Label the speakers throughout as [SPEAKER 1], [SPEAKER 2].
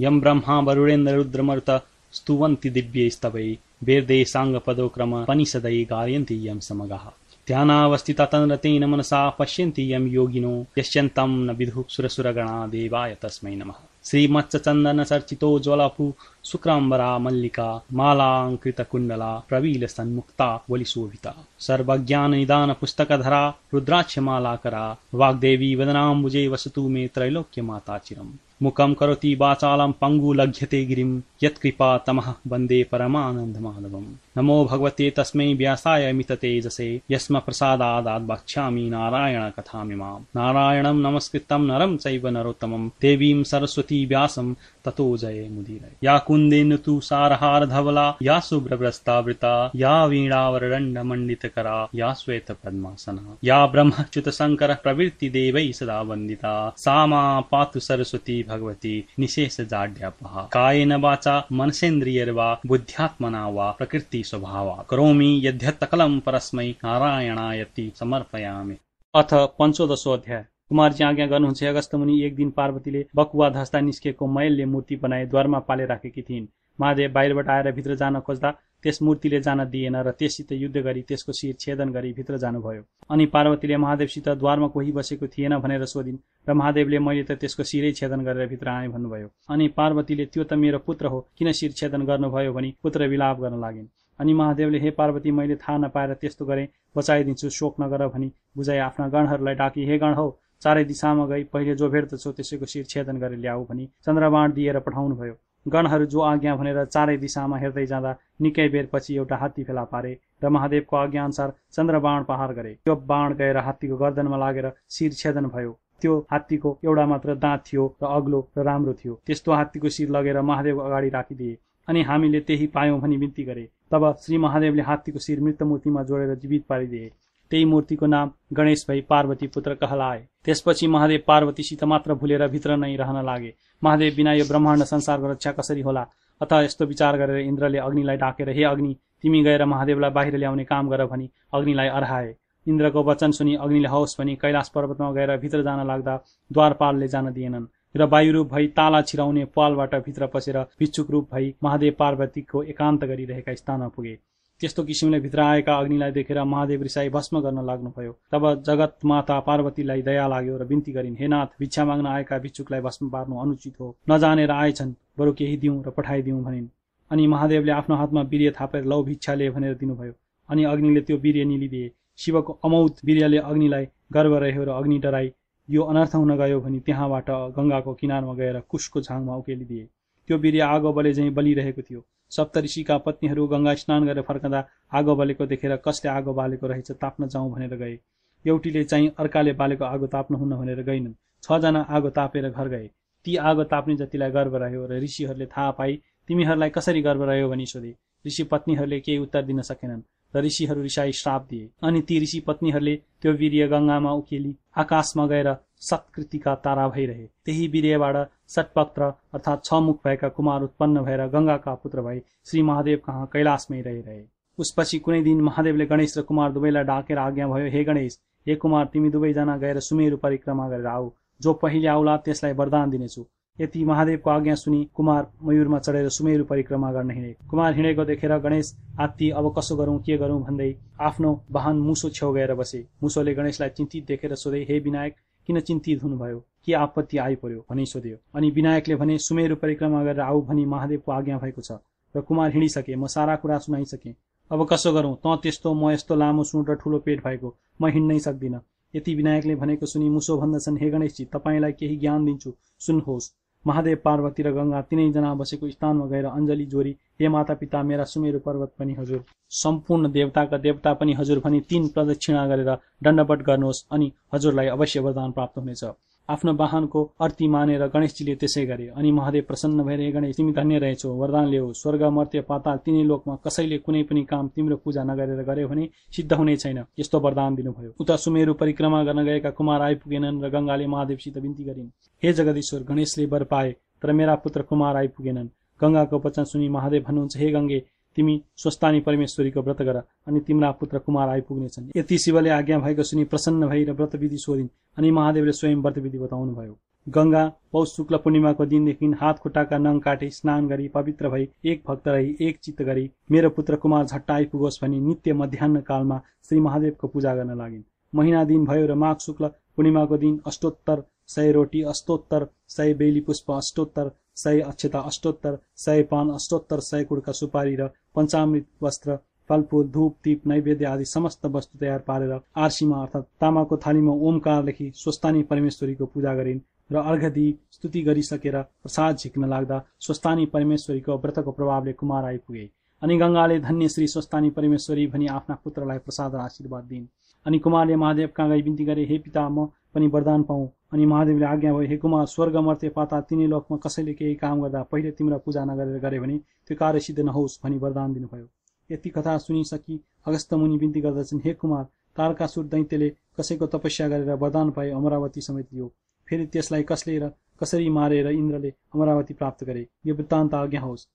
[SPEAKER 1] यम ब्रह्मा वरुणेन्द्र रुद्रमरुत स्तुवन्ति दिव्यैस्तवै वेदे साङ्गपदोक्रम पनिषदै गायन्ति यं समगः। ध्यानावस्थिता तन्रतेन मनसा पश्यन्ति यं योगिनो यश्यन्तं न विदुः सुरसुरगणा देवाय तस्मै नमः। श्रीमत्सचन्दन चर्चितोज्ज्वलपु शुक्राम्बरा मल्लिका मालाङ्कृतकुण्डला प्रवीलसन्मुक्ता वलिशोभिता सर्वज्ञाननिदान पुस्तकधरा रुद्राक्षमालाकरा वाग्देवी वदनाम्बुजे वसतु मे त्रैलोक्यमाता चिरम्। मुखं करोति वाचालं पङ्गु लघ्यते गिरिं यत्कृपा तमः वन्दे परमानन्दमाधवम्। नमो भगवते तस्मै व्यासाय मिततेजसे यस्म प्रसादादात् वक्ष्यामि नारायण कथामिमाम् नारायणं नमस्कृतं नरं चैव नरोत्तमं देवीं सरस्वती व्यासं ततो जये मुदीरय। या कुन्देन तु सारहारधवला या शुभ्रभ्रस्तावृता या वीणावरदण्डमण्डितकरा या श्वेतपद्मासना। या ब्रह्मच्युतशङ्करः प्रवृत्तिदेवैः सदा वन्दिता। सा मा पातु सरस्वती भगवती निशेषजाड्यापहा कायेन वाचा मनसेन्द्रियर्वा बुद्ध्यात्मना वा प्रकृति स्वभावा करोमि यद्यत्तकलं परस्मै नारायणायति समर्पयामि। अथ पञ्चोदशो अध्याय कुमारजी आज्ञा गर्नुहुन्छ अगस्त मुनि एक दिन पार्वतीले बकुवा धस्ता निस्केको मैलले मूर्ति बनाए द्वारमा पाले राखेकी थिइन्। महादेव बाहिरबाट आएर भित्र जान खोज्दा त्यस मूर्तिले जान दिएन र त्यससित युद्ध गरी त्यसको शिर छेदन गरी भित्र जानुभयो। अनि पार्वतीले महादेवसित द्वारमा कोही बसेको थिएन भनेर सोधिन् र महादेवले मैले त त्यसको शिरै छेदन गरेर भित्र आएँ भन्नुभयो। अनि पार्वतीले त्यो त मेरो पुत्र हो किन शिर छेदन गर्नुभयो भनी पुत्र विलाप गर्न लागिन्। अनि महादेवले हे पार्वती मैले थाहा नपाएर त्यस्तो गरेँ बचाइदिन्छु शोक नगर भनी बुझाइ आफ्ना गणहरूलाई डाकी हे गण हौ चारै दिशामा गई पहिले जो भेट्दछौ त्यसैको शिर छेदन गरेर ल्याऊ भनी चन्द्रबाण दिएर पठाउनुभयो। गणहरू जो आज्ञा भनेर चारै दिशामा हेर्दै जाँदा निकै बेरपछि एउटा हात्ती फेला पारे र महादेवको आज्ञा अनुसार चन्द्रबाण पहार गरे। त्यो बाण गएर हात्तीको गर्दनमा लागेर शिर छेदन भयो। त्यो हात्तीको एउटा मात्र दाँत थियो र अग्लो र राम्रो थियो। त्यस्तो हात्तीको शिर लगेर महादेव अगाडि राखिदिए अनि हामीले त्यही पायौँ भनी बिन्ती गरे। तब श्री महादेवले हात्तीको शिर मृत मूर्तिमा जोडेर जीवित पारिदिए। त्यही मूर्तिको नाम गणेश भई पार्वती पुत्र कहलाए। त्यसपछि महादेव पार्वतीसित मात्र भुलेर भित्र नै रहन लागे। महादेव बिना यो ब्रह्माण्ड संसारको रक्षा कसरी होला? अथ यस्तो विचार गरेर इन्द्रले अग्निलाई डाकेर हे अग्नि तिमी गएर महादेवलाई बाहिर ल्याउने काम गर भनी अग्निलाई अरहाए। इन्द्रको वचन सुनि अग्निले हौस भनी कैलाश पर्वतमा गएर भित्र जान लाग्दा द्वारपालले जान दिएनन् र वायुरूप भई ताला छिराउने पालबाट भित्र पसेर भिक्षुक रूप भई महादेव पार्वतीको एकान्त गरिरहेका स्थानमा पुगे। त्यस्तो किसिमले भित्र आएका अग्निलाई देखेर महादेव रिसाई भस्म गर्न लाग्नुभयो। तब जगत माता पार्वतीलाई दया लाग्यो र बिन्ती गरिन् हे नाथ भिक्षा माग्न आएका भिक्षुकलाई भस्म पार्नु अनुचित हो। नजानेर आएछन् बरु केही दिउँ र पठाइदिउँ भनिन्। अनि महादेवले आफ्नो हातमा वीर्य थापेर लौ भिक्षाले भनेर दिनुभयो। अनि अग्निले त्यो वीर्य निलिदिए। शिवको अमौत वीर्यले अग्निलाई गर्व रह्यो र अग्नि डराई यो अनर्थ हुन गयो भने त्यहाँबाट गङ्गाको किनारमा गएर कुशको झाङमा उकेलिदिए। त्यो वीर्य आगो बले झैँ बलिरहेको थियो। सप्तऋषिका पत्नीहरू गङ्गा स्नान गरेर फर्कँदा आगो बालेको देखेर कसले आगो बालेको रहेछ ताप्न जाउँ भनेर गए। एउटीले चाहिँ अर्काले बालेको आगो ताप्नुहुन्न भनेर गइनन् छजना आगो तापेर घर गए। ती आगो ताप्ने जतिलाई गर्व रह्यो र ऋषिहरूले थाहा पाई तिमीहरूलाई कसरी गर्व रह्यो भनी सोधे। ऋषि पत्नीहरूले केही उत्तर दिन सकेनन्। र ऋषिहरू रिसाई श्राप दिए। अनि ती ऋषि पत्नीहरूले त्यो वीर्य गङ्गामा उकेली। आकाशमा गएर सत्कृतिका तारा भइरहे। त्यही वीर्यबाट सटपत्र अर्थात् छ मुख भएका कुमार उत्पन्न भएर गङ्गाका पुत्र भए श्री महादेव कहाँ कैलाशमै रहिरहे। उसपछि कुनै दिन महादेवले गणेश र कुमार दुवैलाई डाकेर आज्ञा भयो हे गणेश हे कुमार तिमी दुवैजना गएर सुमेरु परिक्रमा गरेर आऊ। जो पहिले आउला त्यसलाई वरदान दिनेछु। यति महादेवको आज्ञा सुनि कुमार मयूरमा चढेर सुमेरु परिक्रमा गर्न हिँडे। कुमार हिँडेको देखेर गणेश हात्ती अब कसो गरौँ के गरौँ? भन्दै आफ्नो वाहन मुसो छेउ गएर बसे। मुसोले गणेशलाई चिन्तित देखेर सोधे हे विनायक किन चिन्तित हुनुभयो? के आपत्ति आइपर्यो भनी सोध्यो। अनि विनायकले भने सुमेरु परिक्रमा गरेर आऊ भनी महादेवको आज्ञा भएको छ। र कुमार हिँडिसके म सारा कुरा सुनाइसकेँ। अब कसो गरौँ? त त्यस्तो म यस्तो लामो सुट र ठुलो पेट भएको। म हिँड्नै सक्दिनँ यति विनायकले भनेको सुनि मुसो भन्दछन् हे गणेशजी तपाईँलाई केही ज्ञान दिन्छु। सुन्नुहोस्। महादेव पार्वती र गङ्गा तिनैजना बसेको स्थानमा गएर अञ्जली जोरी हे माता पिता मेरा सुमेरु पर्वत पनि हजुर। सम्पूर्ण देवताका देवता पनि हजुर भनी तीन प्रदक्षिणा गरेर दण्डपट गर्नुहोस् अनि हजुरलाई अवश्य वरदान प्राप्त हुनेछ। आफ्नो वाहनको अर्ती मानेर गणेशजीले त्यसै गरे। अनि महादेव प्रसन्न भएर गणेश तिमी धन्य रहेछौ। वरदान ल्याऊ स्वर्ग मर्त्य पाताल तिनै लोकमा कसैले कुनै पनि काम तिम्रो पूजा नगरेर गर्यो भने सिद्ध हुने छैन। यस्तो वरदान दिनुभयो। उता सुमेरु परिक्रमा गर्न गएका कुमार आइपुगेनन् र गङ्गाले महादेवसित बिन्ती गरिन्। हे जगदीश्वर गणेशले वर पाए तर मेरा पुत्र कुमार आइपुगेनन्। गङ्गाको वचन सुनि महादेव भन्नुहुन्छ हे गङ्गे तिमी स्वस्थानी परमेश्वरीको व्रत गर अनि तिम्रा पुत्र कुमार आइपुग्नेछन्। यति शिवले आज्ञा भएको सुनि प्रसन्न भई र व्रतविधि सोधिन् अनि महादेवले स्वयं व्रतविधि बताउनु भयो गंगा पौष शुक्ल पूर्णिमाको दिनदेखि हात खुट्टाका नङ काटे स्नान गरी पवित्र भई एक भक्त रही एक चित्त गरी मेरो पुत्र कुमार झट्टा आइपुगोस् भनी नित्य मध्याह कालमा श्री महादेवको पूजा गर्न लागिन्। महिना दिन भयो र माघ शुक्ल पूर्णिमाको दिन अष्टोत्तर सय रोटी अष्टोत्तर सय बेली पुष्प अष्टोत्तर सय अक्षता अष्टोत्तर सय पान अष्टोत्तर सय कुडका सुपारी र पञ्चामृत वस्त्र फलफुल धूप दीप नैवेद्य आदि समस्त वस्तु तयार पारेर आर्सीमा अर्थात् तामाको थालीमा ओमकार स्वस्तानी परमेश्वरीको पूजा गरिन् र अर्घ दिई स्तुति गरिसकेर प्रसाद झिक्न लाग्दा स्वस्तानी परमेश्वरीको व्रतको प्रभावले कुमार आइपुगे अनि गङ्गाले धन्य श्री स्वस्तानी परमेश्वरी भनी आफ्ना पुत्रलाई प्रसाद र आशीर्वाद दिइन् अनि कुमारले महादेव कहाँ गई बिन्ती गरे हे पिता म पनि वरदान पाऊ। अनि महादेवले आज्ञा भयो हे कुमार स्वर्ग मर्ते पाता तिनै लोकमा कसैले केही काम गर्दा पहिले तिम्रो पूजा नगरेर गरे भने त्यो कार्य सिद्ध नहोस् भनी वरदान दिनुभयो। यति कथा सुनिसकी अगस्त मुनि बिन्ती गर्दछन् हे कुमार तारकासुर दैत्यले कसैको तपस्या गरेर वरदान पाए अमरावती समेत लियो फेरि त्यसलाई कसले र कसरी मारेर इन्द्रले अमरावती प्राप्त गरे? यो वृत्तान्त आज्ञा होस्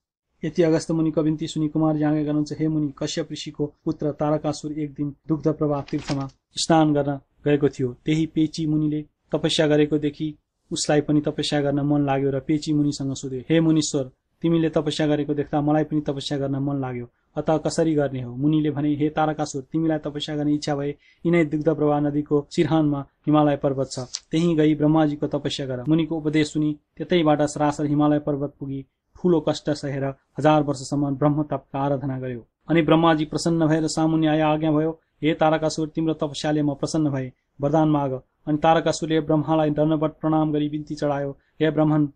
[SPEAKER 1] यति अगस्त मुनिको बिन्ती सुनि कुमार जाँगे गर्नुहुन्छ हे मुनि कश्यप ऋषिको पुत्र तारकासुर एक दिन दुग्ध प्रभा तीर्थमा स्नान गर्न गएको थियो। त्यही पेची मुनिले तपस्या गरेको देखि उसलाई पनि तपस्या गर्न मन लाग्यो र पेची मुनिसँग सोध्यो हे मुनिश्वर तिमीले तपस्या गरेको देख्दा मलाई पनि तपस्या गर्न मन लाग्यो। अत कसरी गर्ने हो? मुनिले भने हे तारकासुर तिमीलाई तपस्या गर्ने इच्छा भए यिनै दुग्ध प्रवाह नदीको सिरहानमा हिमालय पर्वत छ। त्यही गई ब्रह्माजीको तपस्या गर मुनिको उपदेश सुनि त्यतैबाट सरासर हिमालय पर्वत पुगी ठूलो कष्ट सहेर हजार वर्षसम्म ब्रह्म तपका आराधना गर्यो। अनि ब्रह्माजी प्रसन्न भएर सामुन्य आया आज्ञा भयो हे तारकासुर तिम्रो तपस्याले म प्रसन्न भए। वरदान माग। अनि तारकासुरले ब्रह्मालाई दण्डवट प्रणाम गरी बिन्ती चढायो। हे ब्रह्मन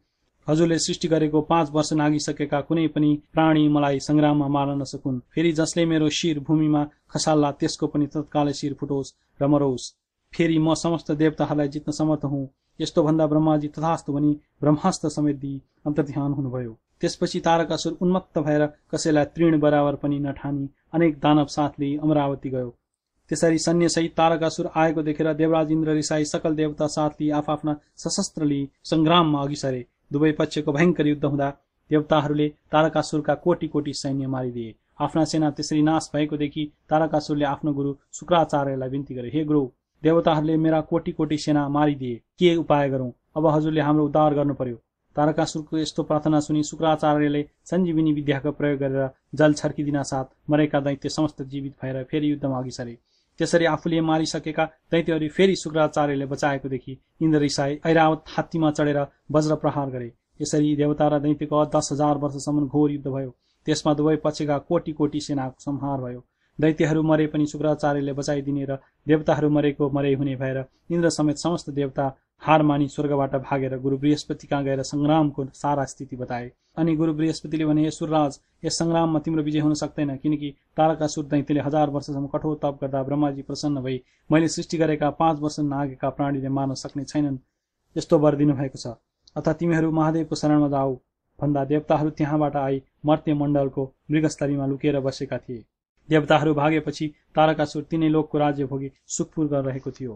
[SPEAKER 1] हजुरले सृष्टि गरेको पाँच वर्ष नागिसकेका कुनै पनि प्राणी मलाई सङ्ग्राममा मार्न नसकुन्। फेरि जसले मेरो शिर भूमिमा खसाल्ला त्यसको पनि तत्कालै शिर फुटोस् र मरोस्। फेरि म समस्त देवताहरूलाई जित्न समर्थ हुँ। यस्तो भन्दा ब्रह्माजी तथास्त भनी ब्रह्मास्त्र समेत दिई अन्तर्ध्यान हुनुभयो। त्यसपछि तारकासुर उन्मत्त भएर कसैलाई तृण बराबर पनि नठानी। अनेक दानव साथले अमरावती गयो। त्यसरी सैन्यसहित तारकासुर आएको देखेर देवराज इन्द्र रिसाई सकल देवता साथली आफ्ना सशस्त्र लिई सङ्ग्राममा अघि सरे दुवै पक्षको भयङ्कर युद्ध हुँदा देवताहरूले तारकासुरका कोटी कोटी सैन्य मारिदिए। आफ्ना सेना त्यसरी नाश भएकोदेखि तारकासुरले आफ्नो गुरु शुक्राचार्यलाई बिन्ती गरे हे गुरु देवताहरूले मेरा कोटी कोटी सेना मारिदिए के उपाय गरौँ? अब हजुरले हाम्रो उद्धार गर्नु पर्यो तारकासुरको यस्तो प्रार्थना सुनि शुक्राचार्यले सञ्जीविनी विद्याको प्रयोग गरेर जल छर्किदिन साथ मरेका दैत्य समस्त जीवित भएर फेरि युद्धमा अघि सरे त्यसरी आफूले मारिसकेका दैत्यहरू फेरि शुक्राचार्यले बचाएकोदेखि इन्द्र रिसाई ऐरावत हात्तीमा चढेर वज्र प्रहार गरे। यसरी देवता र दैत्यको दस हजार वर्षसम्म घोर युद्ध भयो। त्यसमा दुवै पक्षका कोटी कोटी सेनाको संहार भयो। दैत्यहरू मरे पनि शुक्राचार्यले बचाइदिने र देवताहरू मरेको मरे हुने भएर इन्द्र समेत समस्त देवता हार मानि स्वर्गबाट भागेर गुरु बृहस्पति कहाँ गएर सङ्ग्रामको सारा स्थिति बताए। अनि गुरु बृहस्पतिले भने हे सुरराज यस सङ्ग्राममा तिम्रो विजय हुन सक्दैन किनकि तारकासुर दैत्यले हजार वर्षसम्म कठोर तप गर्दा ब्रह्माजी प्रसन्न भई मैले सृष्टि गरेका पाँच वर्ष नागेका प्राणीले मार्न सक्ने छैनन्। यस्तो वर दिनुभएको छ। अथवा तिमीहरू महादेवको शरणमा जाऊ भन्दा देवताहरू त्यहाँबाट आई मर्त्य मण्डलको मृगस्थलीमा लुकेर बसेका थिए। देवताहरू भागेपछि तारकासुर तिनै लोकको राज्य भोगी सुखपुर गरिरहेको थियो।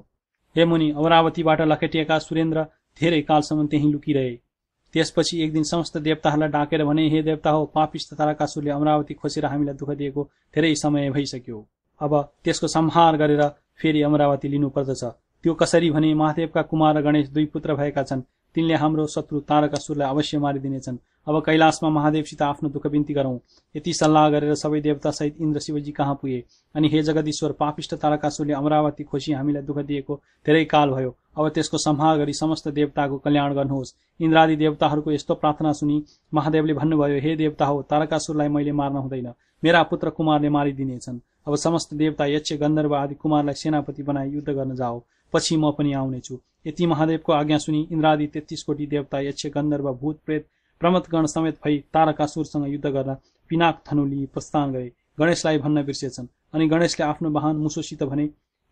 [SPEAKER 1] हे मुनि अमरावतीबाट लखेटिएका सुरेन्द्र धेरै कालसम्म त्यही लुकिरहे। त्यसपछि एक दिन समस्त देवताहरूलाई डाकेर भने हे देवता हो पापिष्ट ताराकासुरले अमरावती खोसेर हामीलाई दुःख दिएको धेरै समय भइसक्यो। अब त्यसको संहार गरेर फेरि अमरावती लिनुपर्दछ। त्यो कसरी भने महादेवका कुमार र गणेश दुई पुत्र भएका छन्। तिनले हाम्रो शत्रु तारकासुरलाई अवश्य मारिदिनेछन्। अब कैलाशमा महादेवसित आफ्नो दुःख बिन्ती गरौँ। यति सल्लाह गरेर सबै देवतासहित इन्द्र शिवजी कहाँ पुगे? अनि हे जगदीश्वर पापिष्ट तारकासुरले अमरावती खोसी हामीलाई दुःख दिएको धेरै काल भयो। अब त्यसको सम्हार गरी समस्त देवताको कल्याण गर्नुहोस्। इन्द्रादि देवताहरूको यस्तो प्रार्थना सुनि महादेवले भन्नुभयो हे देवता हो तारकासुरलाई मैले मार्न हुँदैन। मेरा पुत्र कुमारले मारिदिनेछन्। अब समस्त देवता यक्ष गन्धर्व आदि कुमारलाई सेनापति बनाई युद्ध गर्न जाओ। पछि म पनि आउनेछु। यति महादेवको आज्ञा सुनि इन्द्रादि तेत्तिस कोटी देवता यक्ष गन्धर्व भूत प्रेत प्रमथगण समेत भई तारकासुरसँग युद्ध गर्न पिनाक धनु लिई प्रस्थान गरे। गणेशलाई भन्न बिर्सेछन् अनि गणेशले आफ्नो वाहन मुसोसित भने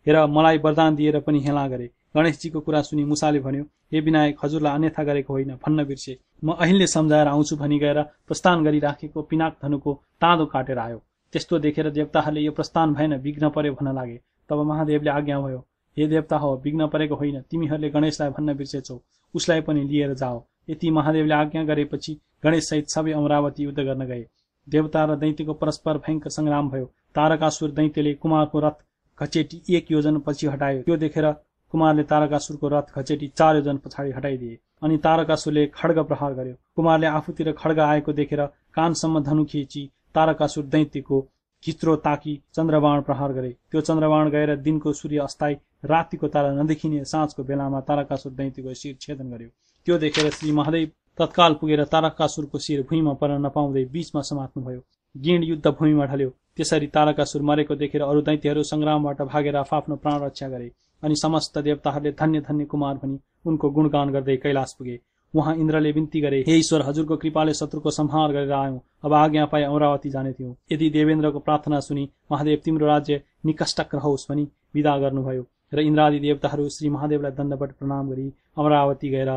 [SPEAKER 1] हेर मलाई वरदान दिएर पनि हेला गरे गणेशजीको कुरा सुनि मुसाले भन्यो हे विनायक हजुरलाई अन्यथा गरेको होइन भन्न बिर्से म अहिले सम्झाएर आउँछु भनी गएर प्रस्थान गरिराखेको पिनाक धनुको ताँदो काटेर आयो। त्यस्तो देखेर देवताहरूले यो प्रस्थान भएन विघ्न पर्यो भन्न लागे। तब महादेवले आज्ञा भयो हे देवता हो विघ्न परेको होइन तिमीहरूले गणेशलाई भन्न बिर्सेछौ उसलाई पनि लिएर जाओ। यति महादेवले आज्ञा गरेपछि गणेशसहित सबै अमरावती युद्ध गर्न गए। देवता र दैत्यको परस्पर भयङ्कर सङ्ग्राम भयो। तारकासुर दैत्यले कुमारको रथ घचेटी एक योजन पछि हटायो। त्यो देखेर
[SPEAKER 2] कुमारले तारकासुरको रथ घचेटी चार योजन पछाडि हटाइदिए अनि तारकासुरले खड्ग प्रहार गर्यो। कुमारले आफूतिर खड्ग आएको देखेर कानसम्म धनु खिची तारकासुर दैत्यको घिच्रो ताकी चन्द्रबाण प्रहार गरे। त्यो चन्द्रबाण गएर दिनको सूर्य अस्ताई रातिको तारा नदेखिने साँझको बेलामा तारकासुर दैत्यको शिर छेदन गर्यो। त्यो देखेर श्री महादेव? तत्काल पुगेर तारकासुरको शिर भुइँमा पर्न नपाउँदै बीचमा समात्नुभयो गिण युद्ध भूमिमा ढल्यो। त्यसरी तारकासुर मरेको देखेर अरू दैत्यहरू संग्रामबाट भागेर आफ्नो प्राण रक्षा गरे अनि समस्त देवताहरूले धन्य धन्य कुमार भनी उनको गुणगान गर्दै कैलाश पुगे। उहाँ इन्द्रले विन्ती गरे हे ईश्वर हजुरको कृपाले शत्रुको संहार गरेर आयौं। अब आज्ञा पाए अमरावती जाने थियौं। यदि देवेन्द्रको प्रार्थना सुनि महादेव तिम्रो राज्य निकष्टक रहोस् भनी विदा गर्नुभयो। र इन्द्रादि देवताहरू श्री महादेवलाई दण्डवट प्रणाम गरी अमरावती गएर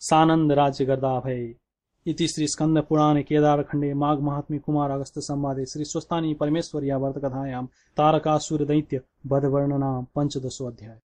[SPEAKER 2] सानन्द राज्य गर्दा भए। इति श्री स्कंद पुराणे केदार खण्डे माघ महात्म्य कुमार अगस्त संवादे श्री स्वस्तानी परमेश्वर या वर्त तारकासुर दैत्य बध वर्णनाम अध्याय।